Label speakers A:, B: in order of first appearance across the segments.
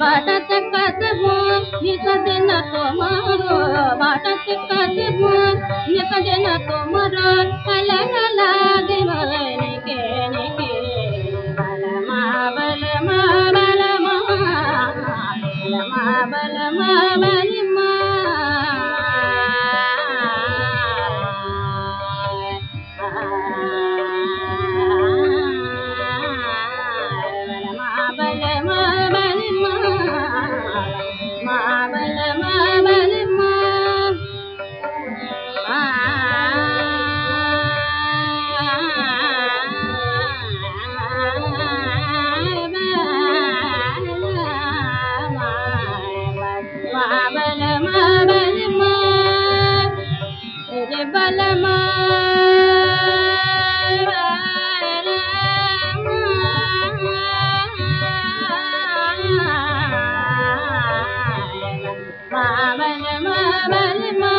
A: ಬಾಟ ತೋಮರ ಕಲನ ಲಾಗಿ ಮಗನ బలమా బలమా బలమా బలమా బలిమ ബലമാ മാമന മാമന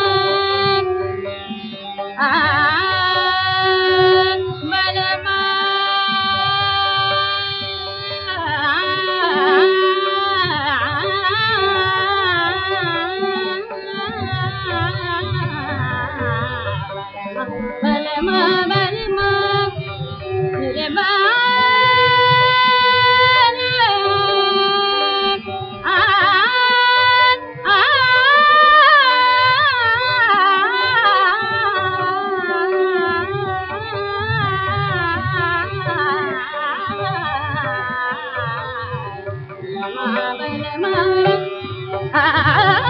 A: Ah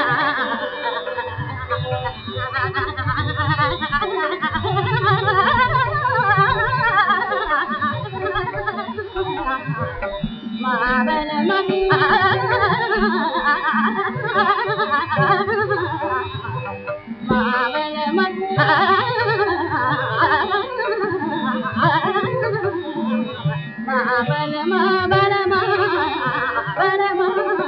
A: மாபல மாபல மாபல மா